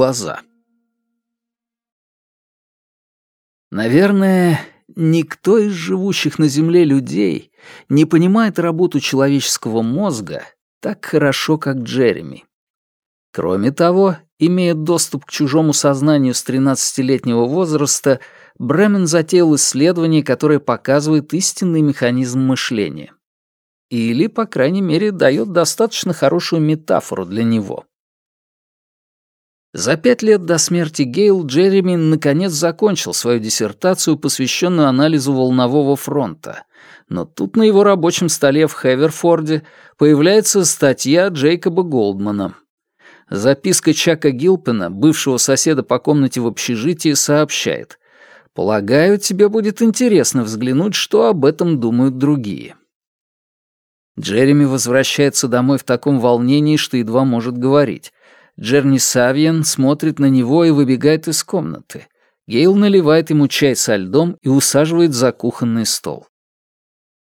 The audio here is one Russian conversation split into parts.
глаза. Наверное, никто из живущих на Земле людей не понимает работу человеческого мозга так хорошо, как Джереми. Кроме того, имея доступ к чужому сознанию с 13-летнего возраста, Бремен затеял исследование, которое показывает истинный механизм мышления. Или, по крайней мере, дает достаточно хорошую метафору для него. За пять лет до смерти Гейл Джереми наконец закончил свою диссертацию, посвященную анализу волнового фронта. Но тут на его рабочем столе в Хеверфорде появляется статья Джейкоба Голдмана. Записка Чака Гилпена, бывшего соседа по комнате в общежитии, сообщает «Полагаю, тебе будет интересно взглянуть, что об этом думают другие». Джереми возвращается домой в таком волнении, что едва может говорить. Джерни Савьен смотрит на него и выбегает из комнаты. Гейл наливает ему чай со льдом и усаживает за кухонный стол.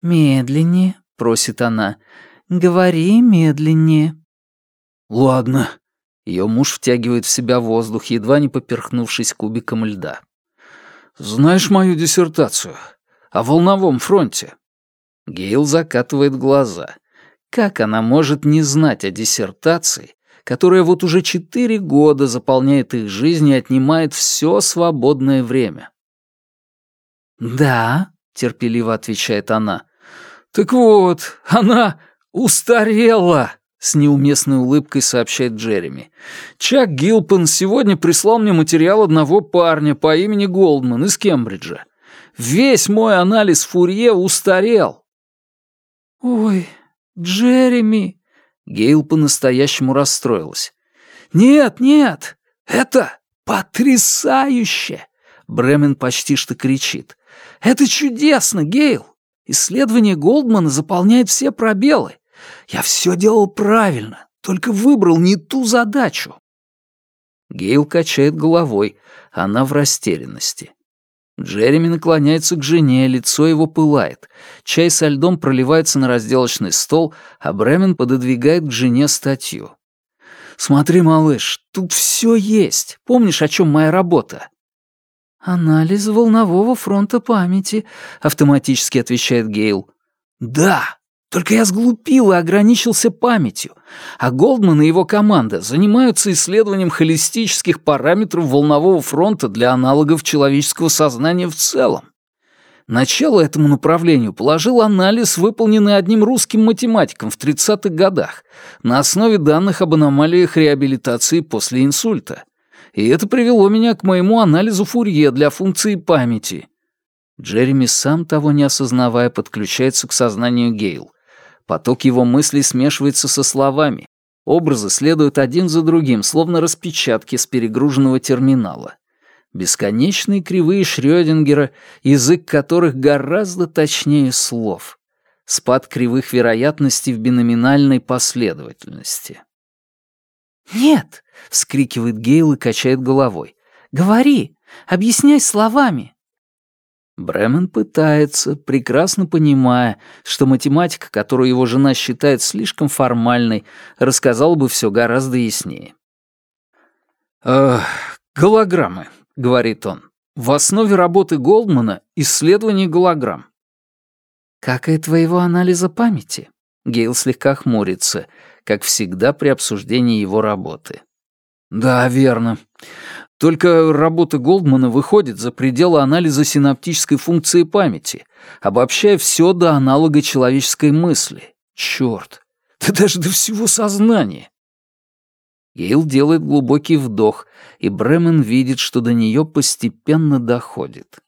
«Медленнее», — просит она. «Говори медленнее». «Ладно». Ее муж втягивает в себя воздух, едва не поперхнувшись кубиком льда. «Знаешь мою диссертацию? О волновом фронте?» Гейл закатывает глаза. Как она может не знать о диссертации, которая вот уже четыре года заполняет их жизнь и отнимает все свободное время? «Да», — терпеливо отвечает она. «Так вот, она устарела», — с неуместной улыбкой сообщает Джереми. «Чак Гилпен сегодня прислал мне материал одного парня по имени Голдман из Кембриджа. Весь мой анализ Фурье устарел». «Ой, Джереми!» Гейл по-настоящему расстроилась. «Нет, нет, это потрясающе!» Бремен почти что кричит. «Это чудесно, Гейл! Исследование Голдмана заполняет все пробелы. Я все делал правильно, только выбрал не ту задачу». Гейл качает головой, она в растерянности. Джереми наклоняется к жене, лицо его пылает. Чай со льдом проливается на разделочный стол, а Бремен пододвигает к жене статью. «Смотри, малыш, тут все есть. Помнишь, о чем моя работа?» «Анализ волнового фронта памяти», — автоматически отвечает Гейл. «Да, только я сглупил и ограничился памятью, а Голдман и его команда занимаются исследованием холистических параметров волнового фронта для аналогов человеческого сознания в целом. Начало этому направлению положил анализ, выполненный одним русским математиком в 30-х годах на основе данных об аномалиях реабилитации после инсульта. И это привело меня к моему анализу Фурье для функции памяти. Джереми, сам того не осознавая, подключается к сознанию Гейл. Поток его мыслей смешивается со словами. Образы следуют один за другим, словно распечатки с перегруженного терминала. Бесконечные кривые Шрёдингера, язык которых гораздо точнее слов. Спад кривых вероятностей в биноминальной последовательности. «Нет!» — вскрикивает Гейл и качает головой. «Говори! Объясняй словами!» Бремен пытается, прекрасно понимая, что математика, которую его жена считает слишком формальной, рассказала бы все гораздо яснее. «Э, «Голограммы», — говорит он. «В основе работы Голдмана — исследование голограмм». «Как и твоего анализа памяти?» Гейл слегка хмурится, как всегда при обсуждении его работы. «Да, верно. Только работа Голдмана выходит за пределы анализа синаптической функции памяти, обобщая все до аналога человеческой мысли. Черт, да даже до всего сознания. Гейл делает глубокий вдох, и Бремен видит, что до нее постепенно доходит.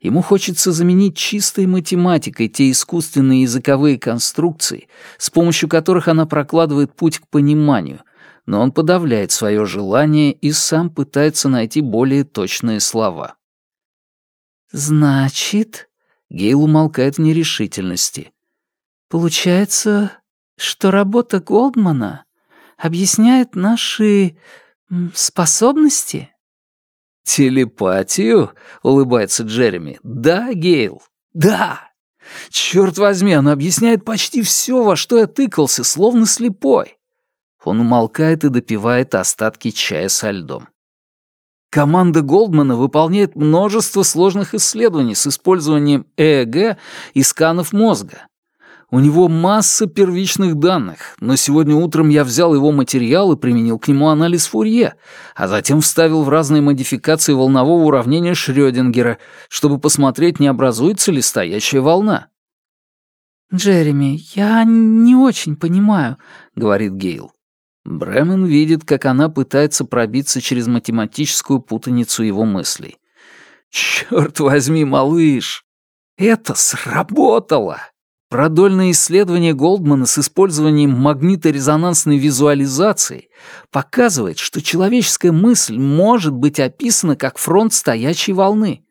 Ему хочется заменить чистой математикой те искусственные языковые конструкции, с помощью которых она прокладывает путь к пониманию, но он подавляет свое желание и сам пытается найти более точные слова. «Значит...» — Гейл умолкает в нерешительности. «Получается, что работа Голдмана объясняет наши... способности?» «Телепатию?» — улыбается Джереми. «Да, Гейл, да!» Черт возьми, она объясняет почти все, во что я тыкался, словно слепой. Он умолкает и допивает остатки чая со льдом. Команда Голдмана выполняет множество сложных исследований с использованием ЭЭГ и сканов мозга. У него масса первичных данных, но сегодня утром я взял его материал и применил к нему анализ Фурье, а затем вставил в разные модификации волнового уравнения Шрёдингера, чтобы посмотреть, не образуется ли стоящая волна. «Джереми, я не очень понимаю», — говорит Гейл. Бремен видит, как она пытается пробиться через математическую путаницу его мыслей. «Чёрт возьми, малыш! Это сработало!» Продольное исследование Голдмана с использованием магниторезонансной визуализации показывает, что человеческая мысль может быть описана как фронт стоячей волны.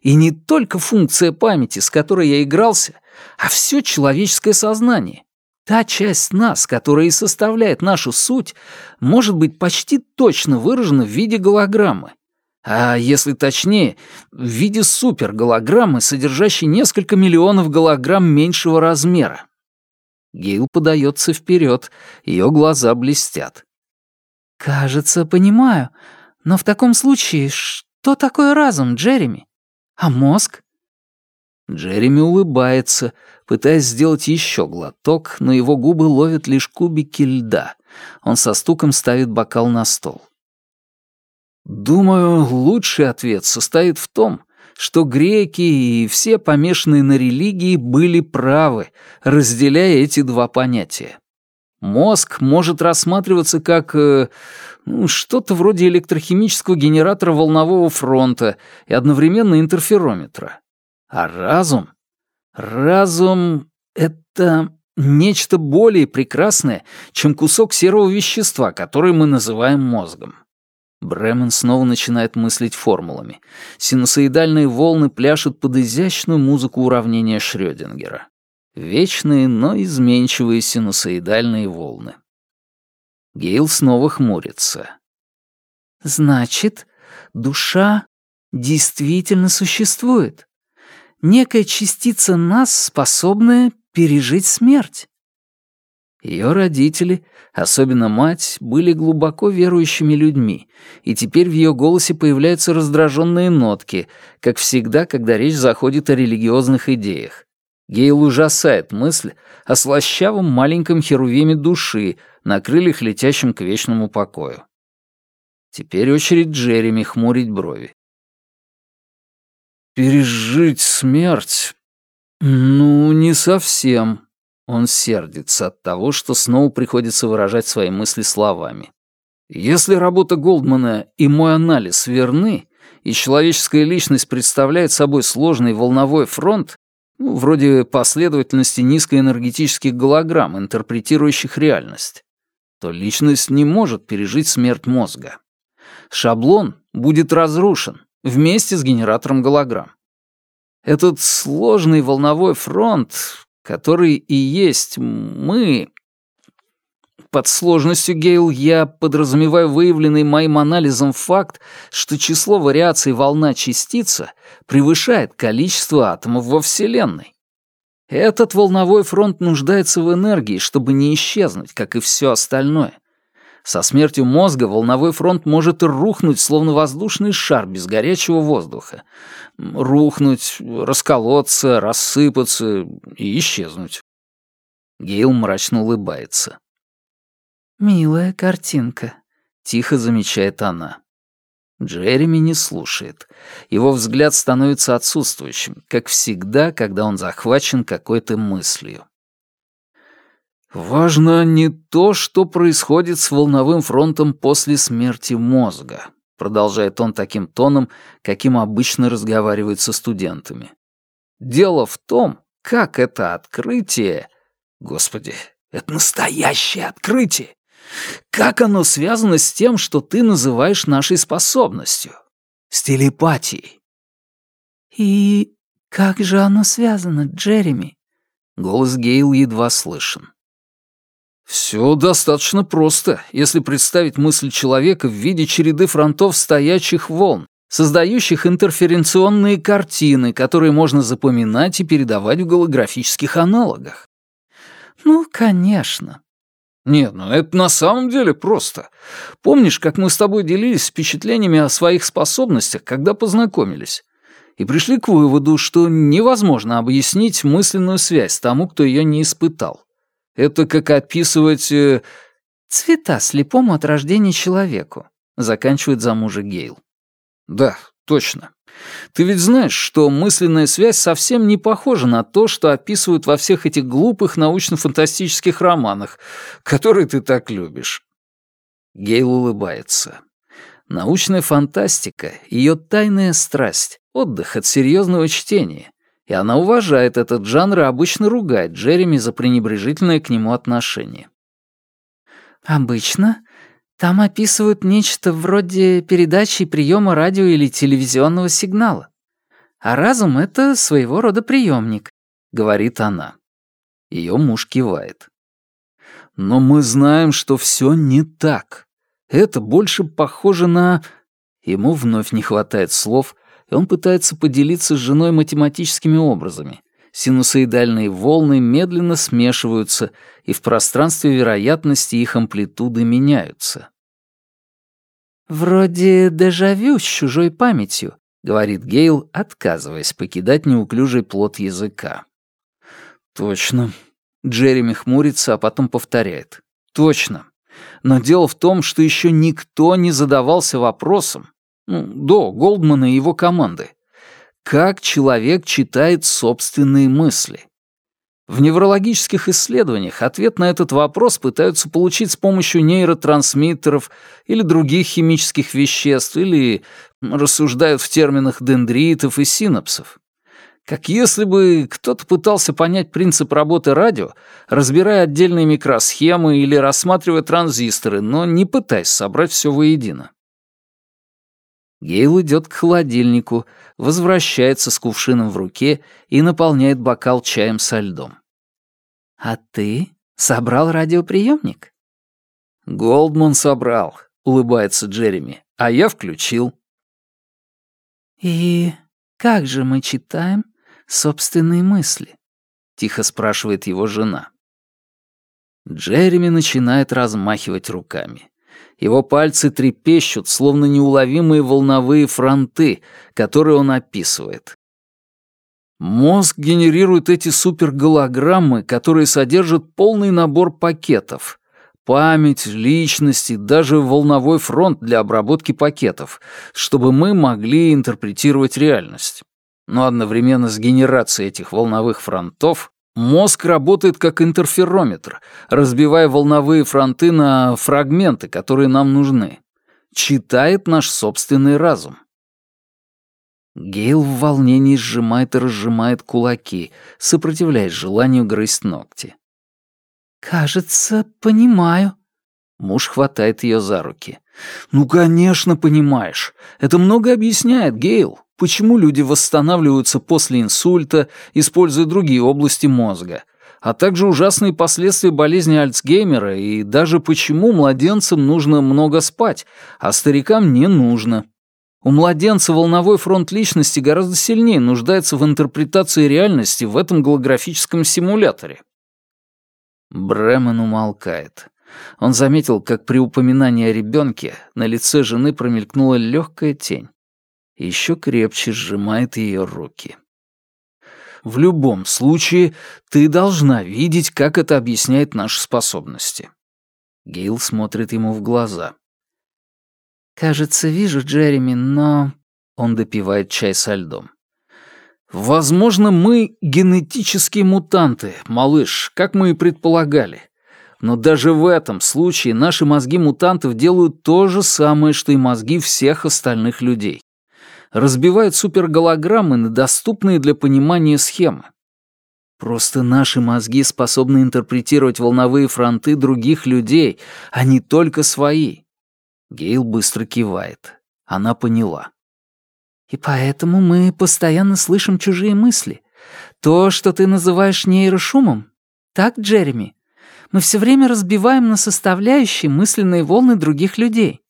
И не только функция памяти, с которой я игрался, а все человеческое сознание. Та часть нас, которая и составляет нашу суть, может быть почти точно выражена в виде голограммы. А если точнее, в виде суперголограммы, содержащей несколько миллионов голограмм меньшего размера. Гейл подается вперед, ее глаза блестят. «Кажется, понимаю. Но в таком случае, что такое разум, Джереми? А мозг?» Джереми улыбается, пытаясь сделать еще глоток, но его губы ловят лишь кубики льда. Он со стуком ставит бокал на стол. Думаю, лучший ответ состоит в том, что греки и все помешанные на религии были правы, разделяя эти два понятия. Мозг может рассматриваться как э, ну, что-то вроде электрохимического генератора волнового фронта и одновременно интерферометра. А разум? Разум — это нечто более прекрасное, чем кусок серого вещества, который мы называем мозгом. Бремен снова начинает мыслить формулами. Синусоидальные волны пляшут под изящную музыку уравнения Шрёдингера. Вечные, но изменчивые синусоидальные волны. Гейл снова хмурится. «Значит, душа действительно существует?» Некая частица нас, способная пережить смерть. Ее родители, особенно мать, были глубоко верующими людьми, и теперь в ее голосе появляются раздраженные нотки, как всегда, когда речь заходит о религиозных идеях. Гейл ужасает мысль о слащавом маленьком херувиме души на крыльях, летящем к вечному покою. Теперь очередь Джереми хмурить брови. Пережить смерть? Ну, не совсем. Он сердится от того, что снова приходится выражать свои мысли словами. Если работа Голдмана и мой анализ верны, и человеческая личность представляет собой сложный волновой фронт, ну, вроде последовательности низкоэнергетических голограмм, интерпретирующих реальность, то личность не может пережить смерть мозга. Шаблон будет разрушен, вместе с генератором голограмм. Этот сложный волновой фронт, который и есть мы... Под сложностью, Гейл, я подразумеваю выявленный моим анализом факт, что число вариаций волна-частица превышает количество атомов во Вселенной. Этот волновой фронт нуждается в энергии, чтобы не исчезнуть, как и все остальное — со смертью мозга волновой фронт может рухнуть, словно воздушный шар без горячего воздуха. Рухнуть, расколоться, рассыпаться и исчезнуть. Гейл мрачно улыбается. «Милая картинка», — тихо замечает она. Джереми не слушает. Его взгляд становится отсутствующим, как всегда, когда он захвачен какой-то мыслью. Важно не то, что происходит с волновым фронтом после смерти мозга, продолжает он таким тоном, каким обычно разговаривает со студентами. Дело в том, как это открытие... Господи, это настоящее открытие! Как оно связано с тем, что ты называешь нашей способностью? С телепатией. И как же оно связано, Джереми? Голос Гейл едва слышен. Все достаточно просто, если представить мысль человека в виде череды фронтов стоячих волн, создающих интерференционные картины, которые можно запоминать и передавать в голографических аналогах. Ну, конечно. Нет, ну это на самом деле просто. Помнишь, как мы с тобой делились впечатлениями о своих способностях, когда познакомились? И пришли к выводу, что невозможно объяснить мысленную связь тому, кто ее не испытал. Это как описывать... Э... «Цвета слепому от рождения человеку», — заканчивает за мужа Гейл. «Да, точно. Ты ведь знаешь, что мысленная связь совсем не похожа на то, что описывают во всех этих глупых научно-фантастических романах, которые ты так любишь». Гейл улыбается. Научная фантастика — ее тайная страсть, отдых от серьезного чтения. И она уважает этот жанр и обычно ругает Джереми за пренебрежительное к нему отношение. «Обычно там описывают нечто вроде передачи приема радио или телевизионного сигнала. А разум — это своего рода приемник, говорит она. Ее муж кивает. Но мы знаем, что все не так. Это больше похоже на... Ему вновь не хватает слов, и он пытается поделиться с женой математическими образами, Синусоидальные волны медленно смешиваются, и в пространстве вероятности их амплитуды меняются. «Вроде дежавю с чужой памятью», — говорит Гейл, отказываясь покидать неуклюжий плод языка. «Точно». Джереми хмурится, а потом повторяет. «Точно. Но дело в том, что еще никто не задавался вопросом, до Голдмана и его команды, как человек читает собственные мысли. В неврологических исследованиях ответ на этот вопрос пытаются получить с помощью нейротрансмиттеров или других химических веществ, или рассуждают в терминах дендритов и синапсов. Как если бы кто-то пытался понять принцип работы радио, разбирая отдельные микросхемы или рассматривая транзисторы, но не пытаясь собрать все воедино. Гейл идет к холодильнику, возвращается с кувшином в руке и наполняет бокал чаем со льдом. «А ты собрал радиоприемник?» «Голдман собрал», — улыбается Джереми, — «а я включил». «И как же мы читаем собственные мысли?» — тихо спрашивает его жена. Джереми начинает размахивать руками. Его пальцы трепещут, словно неуловимые волновые фронты, которые он описывает. Мозг генерирует эти суперголограммы, которые содержат полный набор пакетов. Память, личности, даже волновой фронт для обработки пакетов, чтобы мы могли интерпретировать реальность. Но одновременно с генерацией этих волновых фронтов Мозг работает как интерферометр, разбивая волновые фронты на фрагменты, которые нам нужны. Читает наш собственный разум. Гейл в волнении сжимает и разжимает кулаки, сопротивляясь желанию грызть ногти. «Кажется, понимаю». Муж хватает ее за руки. «Ну, конечно, понимаешь. Это много объясняет, Гейл почему люди восстанавливаются после инсульта, используя другие области мозга, а также ужасные последствия болезни Альцгеймера и даже почему младенцам нужно много спать, а старикам не нужно. У младенца волновой фронт личности гораздо сильнее нуждается в интерпретации реальности в этом голографическом симуляторе. Бремен умолкает. Он заметил, как при упоминании о ребенке на лице жены промелькнула легкая тень еще крепче сжимает ее руки. В любом случае, ты должна видеть, как это объясняет наши способности. Гейл смотрит ему в глаза. «Кажется, вижу, Джереми, но...» Он допивает чай со льдом. «Возможно, мы генетические мутанты, малыш, как мы и предполагали. Но даже в этом случае наши мозги мутантов делают то же самое, что и мозги всех остальных людей разбивают суперголограммы на доступные для понимания схемы. Просто наши мозги способны интерпретировать волновые фронты других людей, а не только свои. Гейл быстро кивает. Она поняла. И поэтому мы постоянно слышим чужие мысли. То, что ты называешь нейрошумом. Так, Джереми? Мы все время разбиваем на составляющие мысленные волны других людей.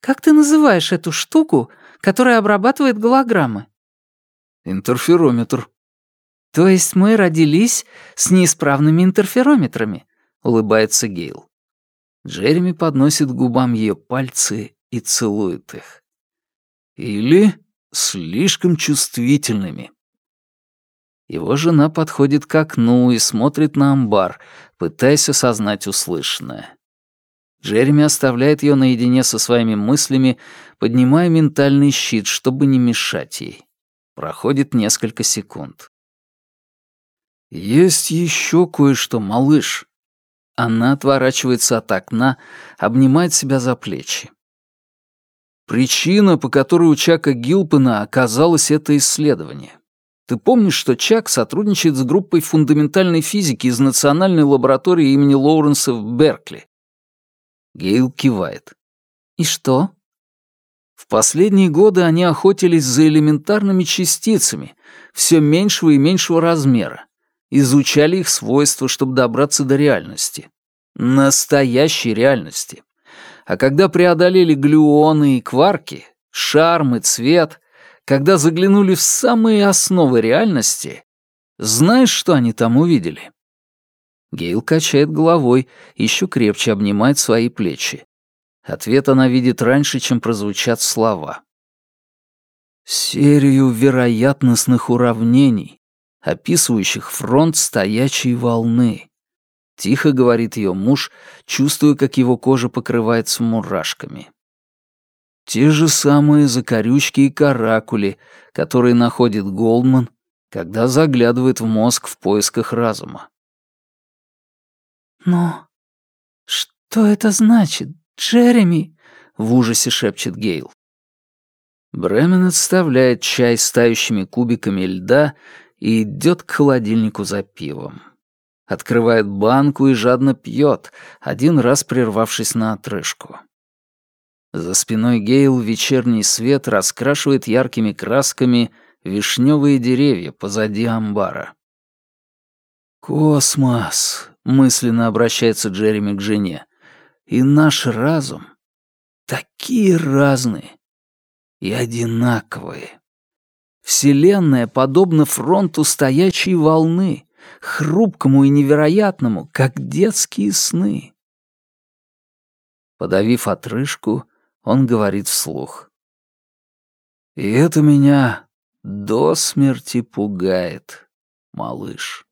Как ты называешь эту штуку, которая обрабатывает голограммы?» «Интерферометр». «То есть мы родились с неисправными интерферометрами?» — улыбается Гейл. Джереми подносит к губам ее пальцы и целует их. Или слишком чувствительными. Его жена подходит к окну и смотрит на амбар, пытаясь осознать услышанное. Джереми оставляет ее наедине со своими мыслями, поднимая ментальный щит, чтобы не мешать ей. Проходит несколько секунд. «Есть еще кое-что, малыш». Она отворачивается от окна, обнимает себя за плечи. Причина, по которой у Чака Гилпена оказалось это исследование. Ты помнишь, что Чак сотрудничает с группой фундаментальной физики из Национальной лаборатории имени Лоуренса в Беркли? Гейл кивает. И что? В последние годы они охотились за элементарными частицами, все меньшего и меньшего размера, изучали их свойства, чтобы добраться до реальности. Настоящей реальности. А когда преодолели глюоны и кварки, шарм и цвет, когда заглянули в самые основы реальности, знаешь, что они там увидели? Гейл качает головой, еще крепче обнимает свои плечи. Ответ она видит раньше, чем прозвучат слова. Серию вероятностных уравнений, описывающих фронт стоячей волны. Тихо говорит ее муж, чувствуя, как его кожа покрывается мурашками. Те же самые закорючки и каракули, которые находит Голдман, когда заглядывает в мозг в поисках разума. «Но что это значит, Джереми?» — в ужасе шепчет Гейл. Бремен отставляет чай с тающими кубиками льда и идет к холодильнику за пивом. Открывает банку и жадно пьет, один раз прервавшись на отрыжку. За спиной Гейл вечерний свет раскрашивает яркими красками вишневые деревья позади амбара. «Космос!» — мысленно обращается Джереми к жене. «И наш разум такие разные и одинаковые. Вселенная подобна фронту стоячей волны, хрупкому и невероятному, как детские сны». Подавив отрыжку, он говорит вслух. «И это меня до смерти пугает, малыш».